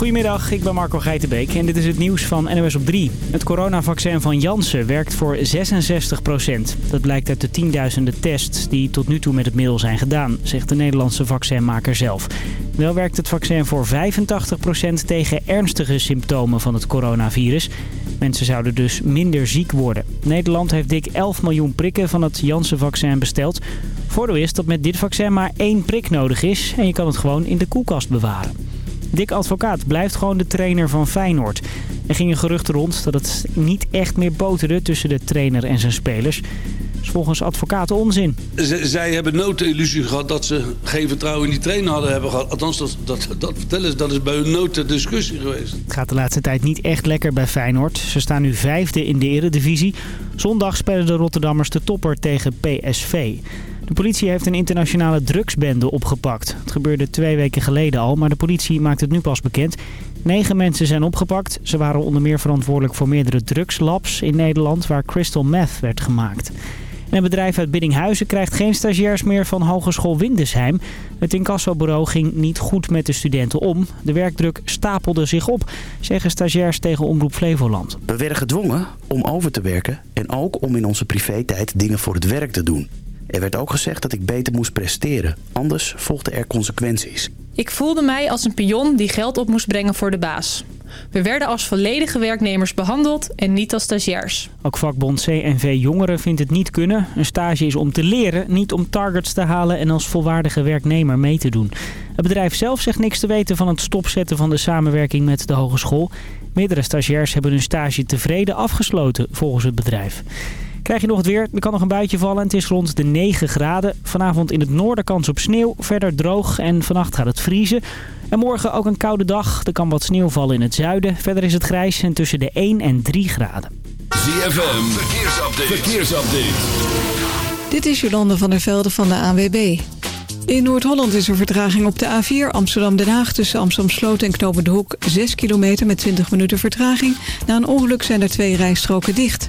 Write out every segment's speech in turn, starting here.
Goedemiddag, ik ben Marco Geitenbeek en dit is het nieuws van NOS op 3. Het coronavaccin van Janssen werkt voor 66% Dat blijkt uit de tienduizenden tests die tot nu toe met het middel zijn gedaan, zegt de Nederlandse vaccinmaker zelf. Wel werkt het vaccin voor 85% tegen ernstige symptomen van het coronavirus. Mensen zouden dus minder ziek worden. Nederland heeft dik 11 miljoen prikken van het Janssen-vaccin besteld. Voordeel is dat met dit vaccin maar één prik nodig is en je kan het gewoon in de koelkast bewaren. Dick Advocaat blijft gewoon de trainer van Feyenoord. Er gingen geruchten rond dat het niet echt meer boterde tussen de trainer en zijn spelers. Dat is volgens advocaten onzin. zij hebben nooit de illusie gehad dat ze geen vertrouwen in die trainer hadden hebben gehad. Althans, dat, dat, dat vertellen ze, dat is bij hun nooit de discussie geweest. Het gaat de laatste tijd niet echt lekker bij Feyenoord. Ze staan nu vijfde in de eredivisie. Zondag spelen de Rotterdammers de topper tegen PSV. De politie heeft een internationale drugsbende opgepakt. Het gebeurde twee weken geleden al, maar de politie maakt het nu pas bekend. Negen mensen zijn opgepakt. Ze waren onder meer verantwoordelijk voor meerdere drugslabs in Nederland... waar crystal meth werd gemaakt. En een bedrijf uit Biddinghuizen krijgt geen stagiairs meer van Hogeschool Windesheim. Het incassobureau ging niet goed met de studenten om. De werkdruk stapelde zich op, zeggen stagiairs tegen Omroep Flevoland. We werden gedwongen om over te werken en ook om in onze privé-tijd dingen voor het werk te doen. Er werd ook gezegd dat ik beter moest presteren, anders volgden er consequenties. Ik voelde mij als een pion die geld op moest brengen voor de baas. We werden als volledige werknemers behandeld en niet als stagiairs. Ook vakbond CNV Jongeren vindt het niet kunnen. Een stage is om te leren, niet om targets te halen en als volwaardige werknemer mee te doen. Het bedrijf zelf zegt niks te weten van het stopzetten van de samenwerking met de hogeschool. Meerdere stagiairs hebben hun stage tevreden afgesloten volgens het bedrijf. Krijg je nog het weer? Er kan nog een buitje vallen en het is rond de 9 graden. Vanavond in het noorden kans op sneeuw, verder droog en vannacht gaat het vriezen. En morgen ook een koude dag. Er kan wat sneeuw vallen in het zuiden. Verder is het grijs en tussen de 1 en 3 graden. ZFM, verkeersupdate. verkeersupdate. Dit is Jolande van der Velde van de ANWB. In Noord-Holland is er vertraging op de A4 Amsterdam-Den Haag... tussen Amsterdam-Sloot en Knopen de Hoek 6 kilometer met 20 minuten vertraging. Na een ongeluk zijn er twee rijstroken dicht.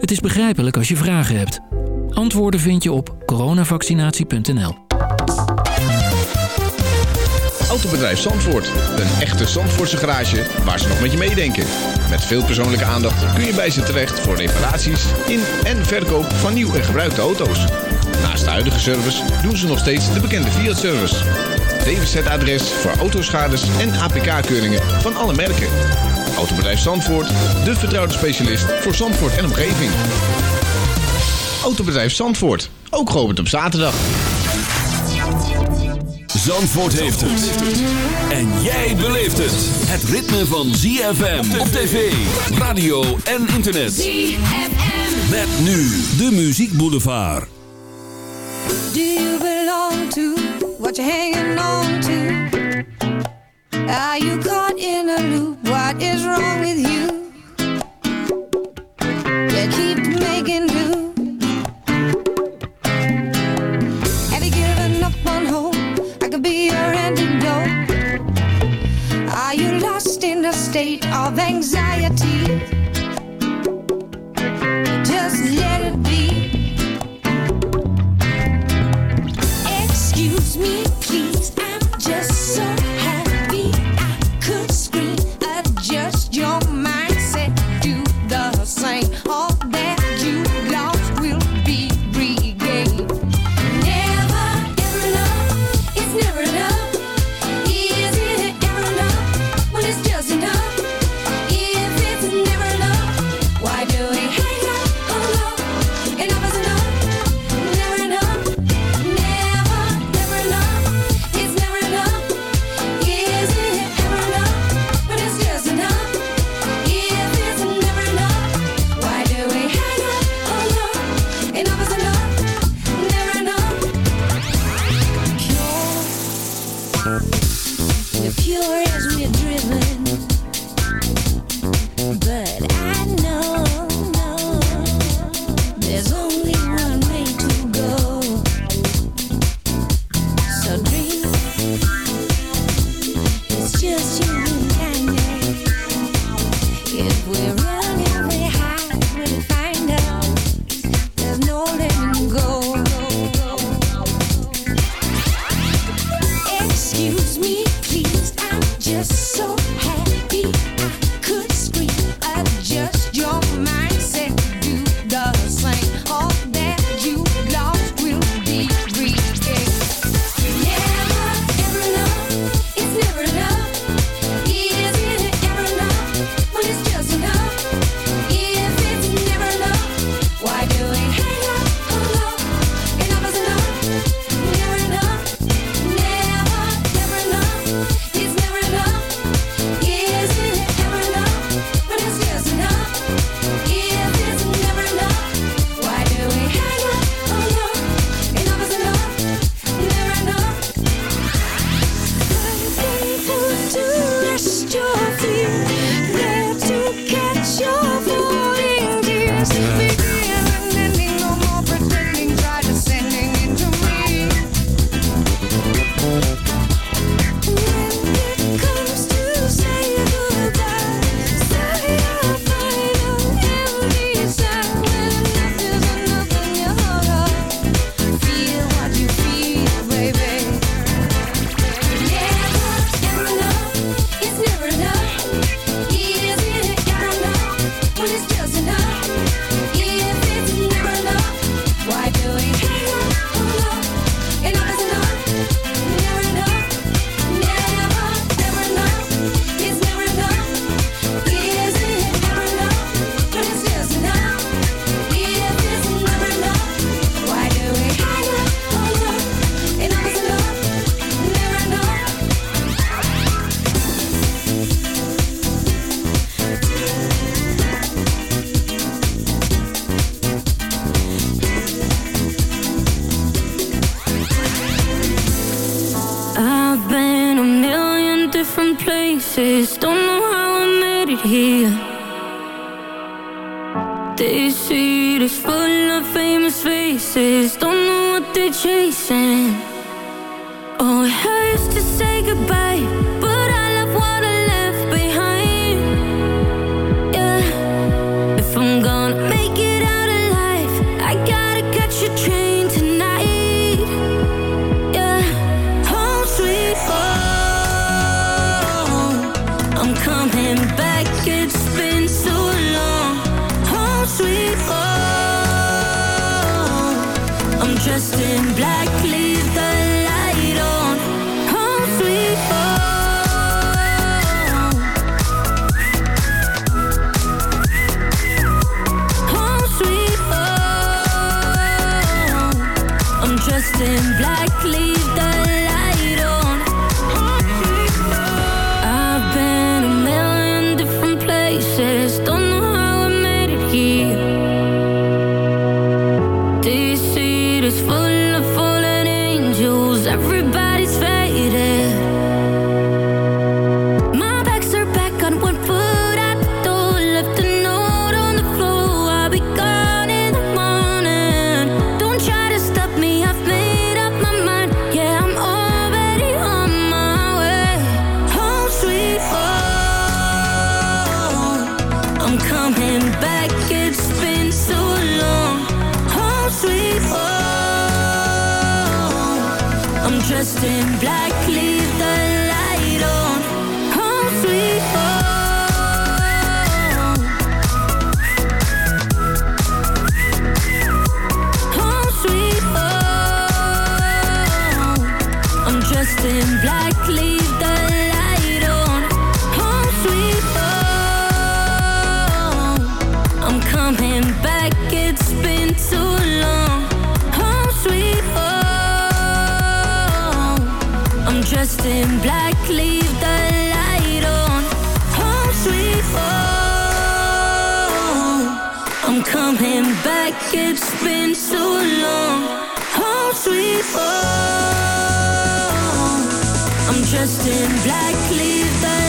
Het is begrijpelijk als je vragen hebt. Antwoorden vind je op coronavaccinatie.nl. Autobedrijf Zandvoort. Een echte Zandvoortse garage waar ze nog met je meedenken. Met veel persoonlijke aandacht kun je bij ze terecht voor reparaties in en verkoop van nieuw en gebruikte auto's. Naast de huidige service doen ze nog steeds de bekende Fiat-service. DWZ-adres voor autoschades en APK-keuringen van alle merken. Autobedrijf Zandvoort, de vertrouwde specialist voor Zandvoort en omgeving. Autobedrijf Zandvoort, ook geopend op zaterdag. Zandvoort heeft het. En jij beleeft het. Het ritme van ZFM op tv, radio en internet. ZFM. Met nu de Muziek Boulevard. Do you belong to what you're hanging on to? Are you caught in of anxiety? don't know how I made it here. They seat is full of famous faces. Don't know what they're chasing. Oh, hey. dressed in black, leave the light on. Home sweet home. I'm coming back, it's been so long. Home sweet home. I'm dressed in black, leave the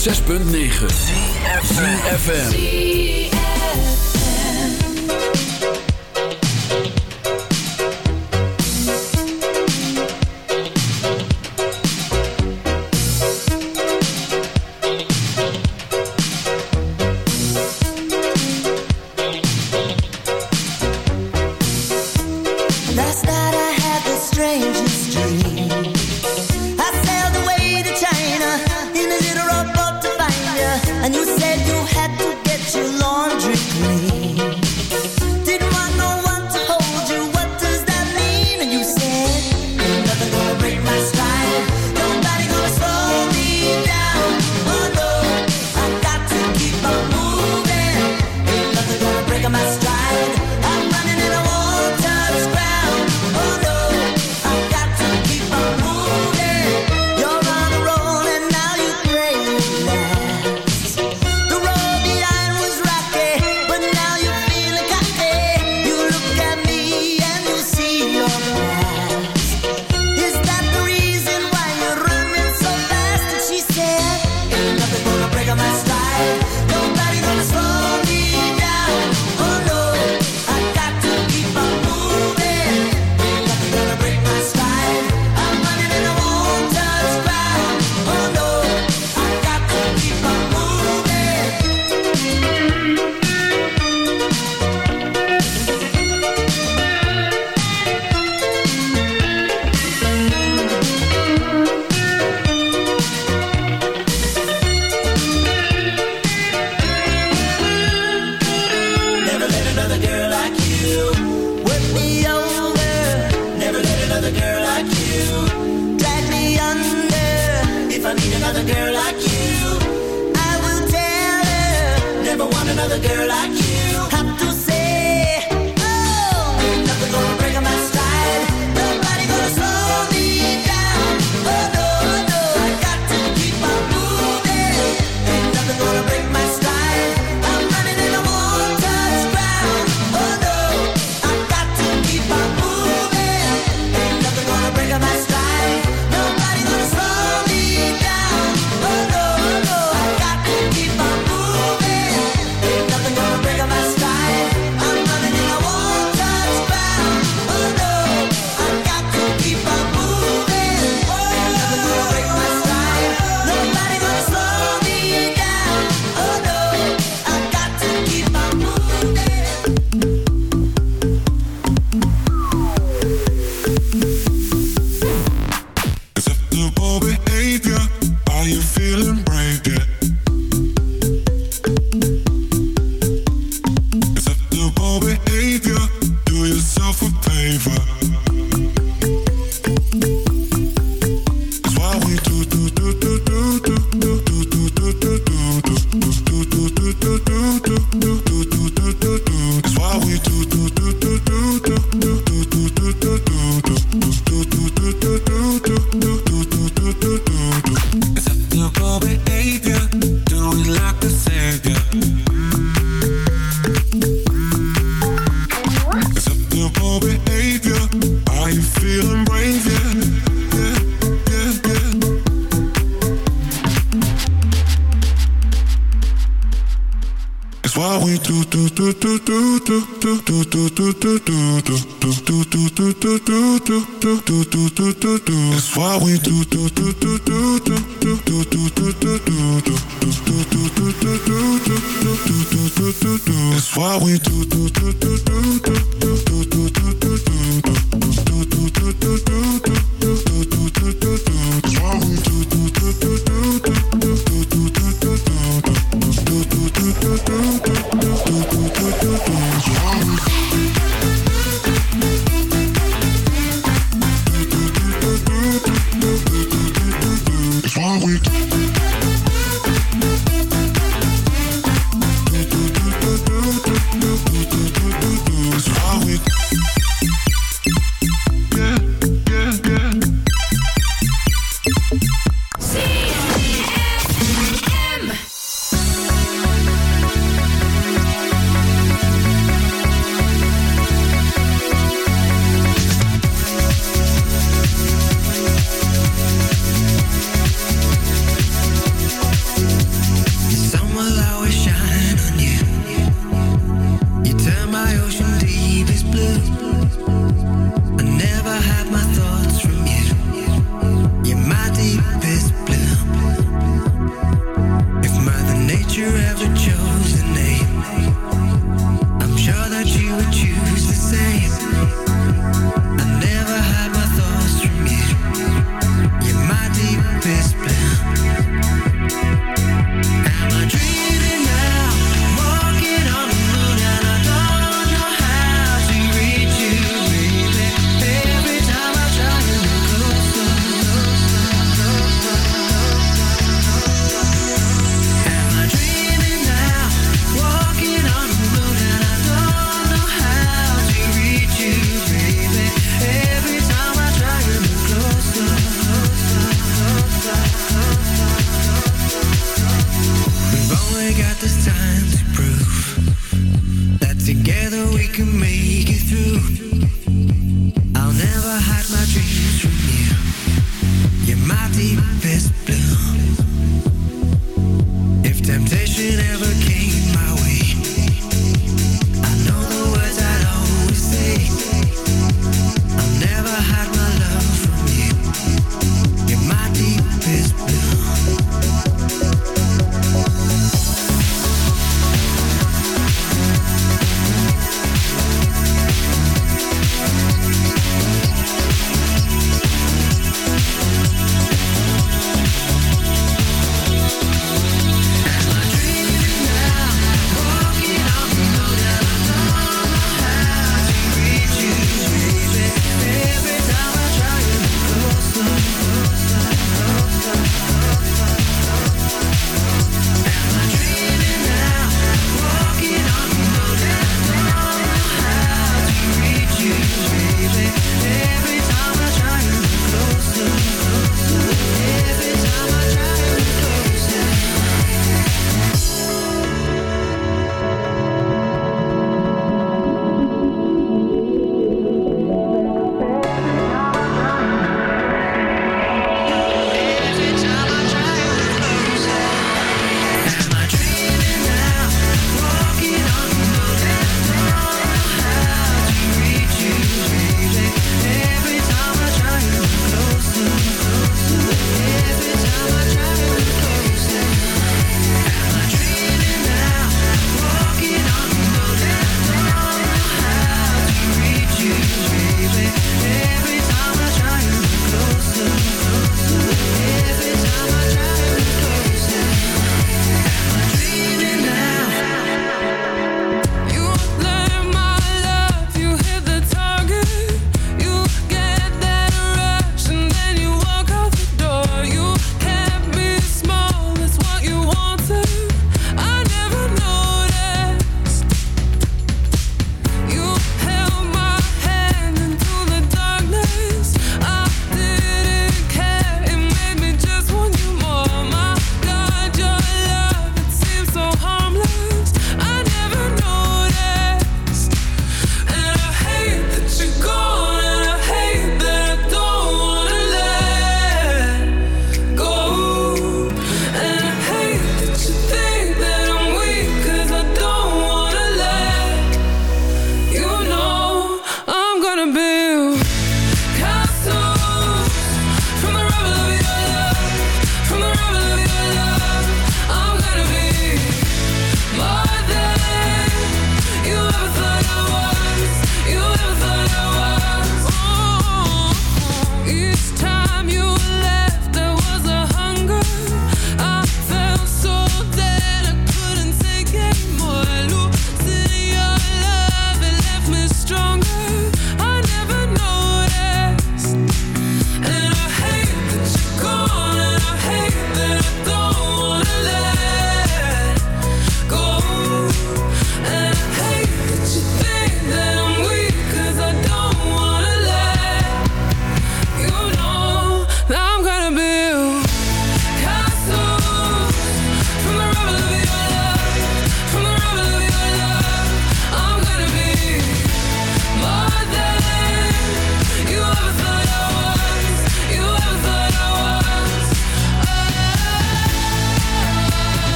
106.9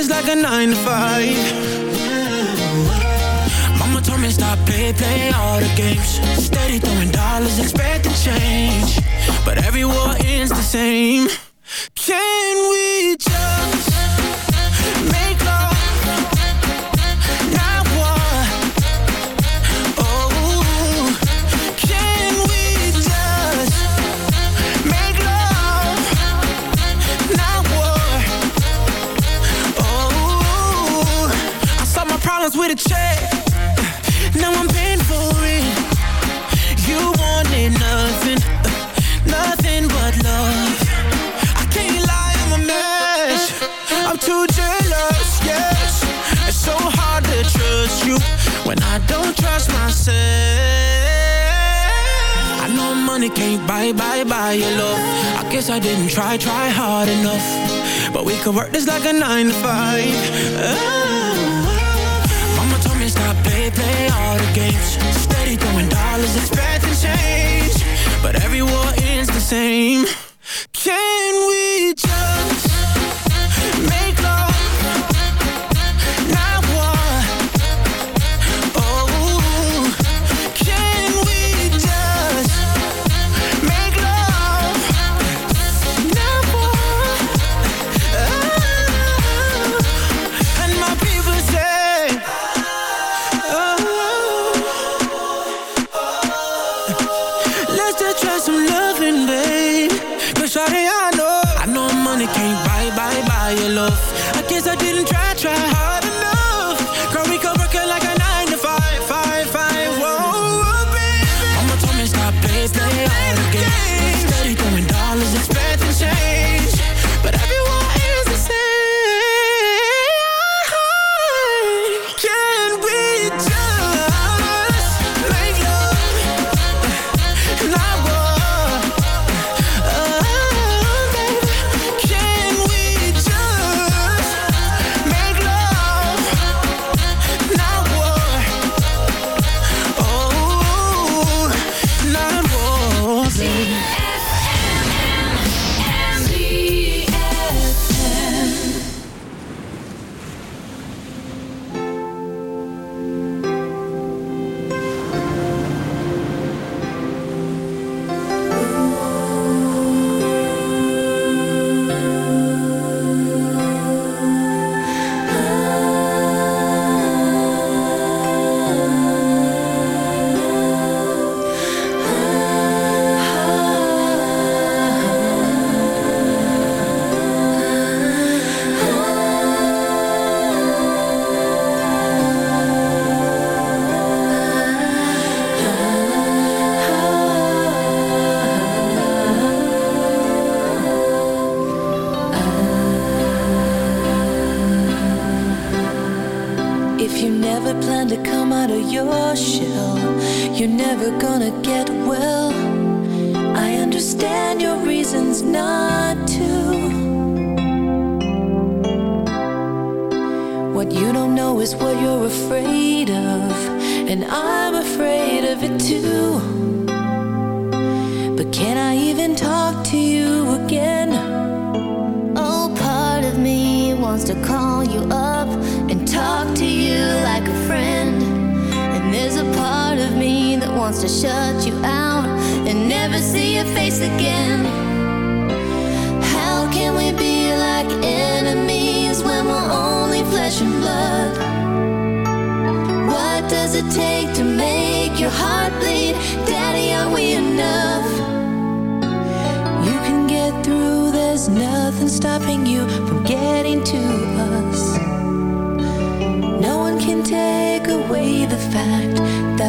It's like Bye, bye, bye, your love. I guess I didn't try, try hard enough. But we could work this like a 9 to 5 oh. Mama told me stop, play, play all the games. Steady throwing dollars, expecting change. But every war ends the same.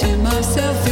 to myself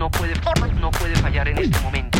no puede, fallar en este momento.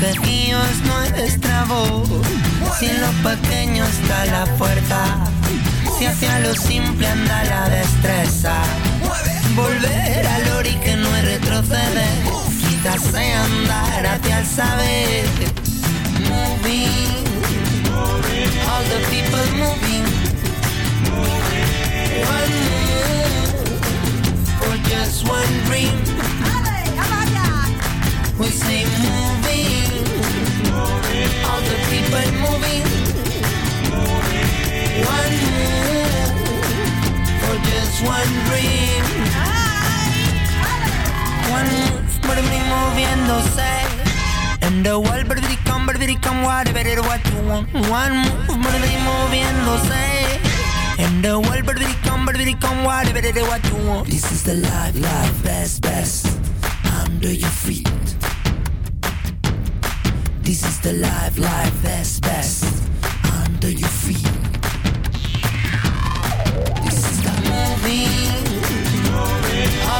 su quejío es nuestra voz. Si en lo pequeño está la fuerza, si hacia lo simple anda la destreza. Volver al ori que no es retroceder, quizás sea andar hacia el saber. Moving, all the people moving. One move for just one dream. One dream. One move, everybody moviéndose. And the world, everybody come, everybody come, whatever it what you want. One move, everybody moviéndose. And the world, everybody come, everybody come, whatever it what you want. This is the life, life, best, best. Under your feet. This is the life, life, best, best.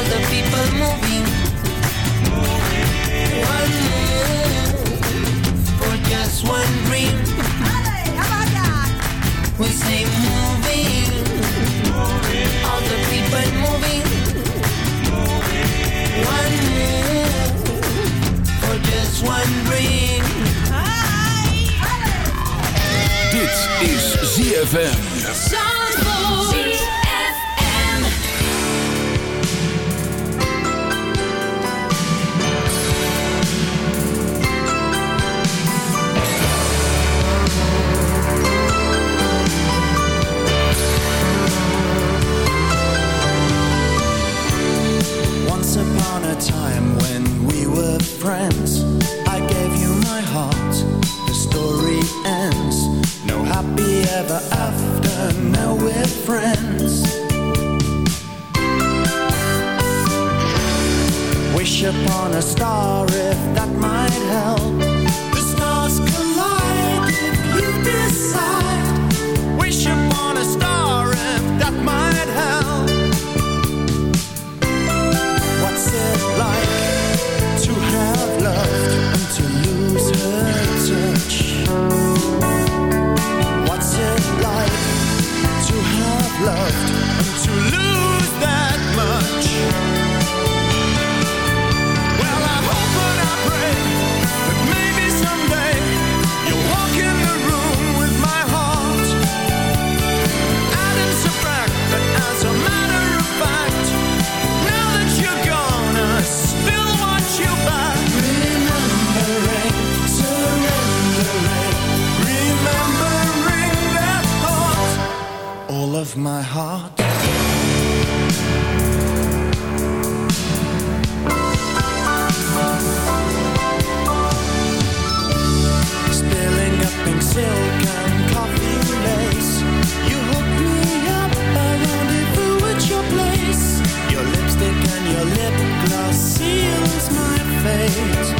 All the people moving. One move for just one dream. We say moving. All the people moving. One move for just one dream. Dit is ZFM. Time when we were friends, I gave you my heart. The story ends. No happy ever after. Now we're friends. Wish upon a star if that might help. The stars collide if you decide. Wish upon a star if that might help. Loved of my heart. Spilling up pink silk and coffee lace. You hook me up, I rendezvous at your place. Your lipstick and your lip gloss seals my fate.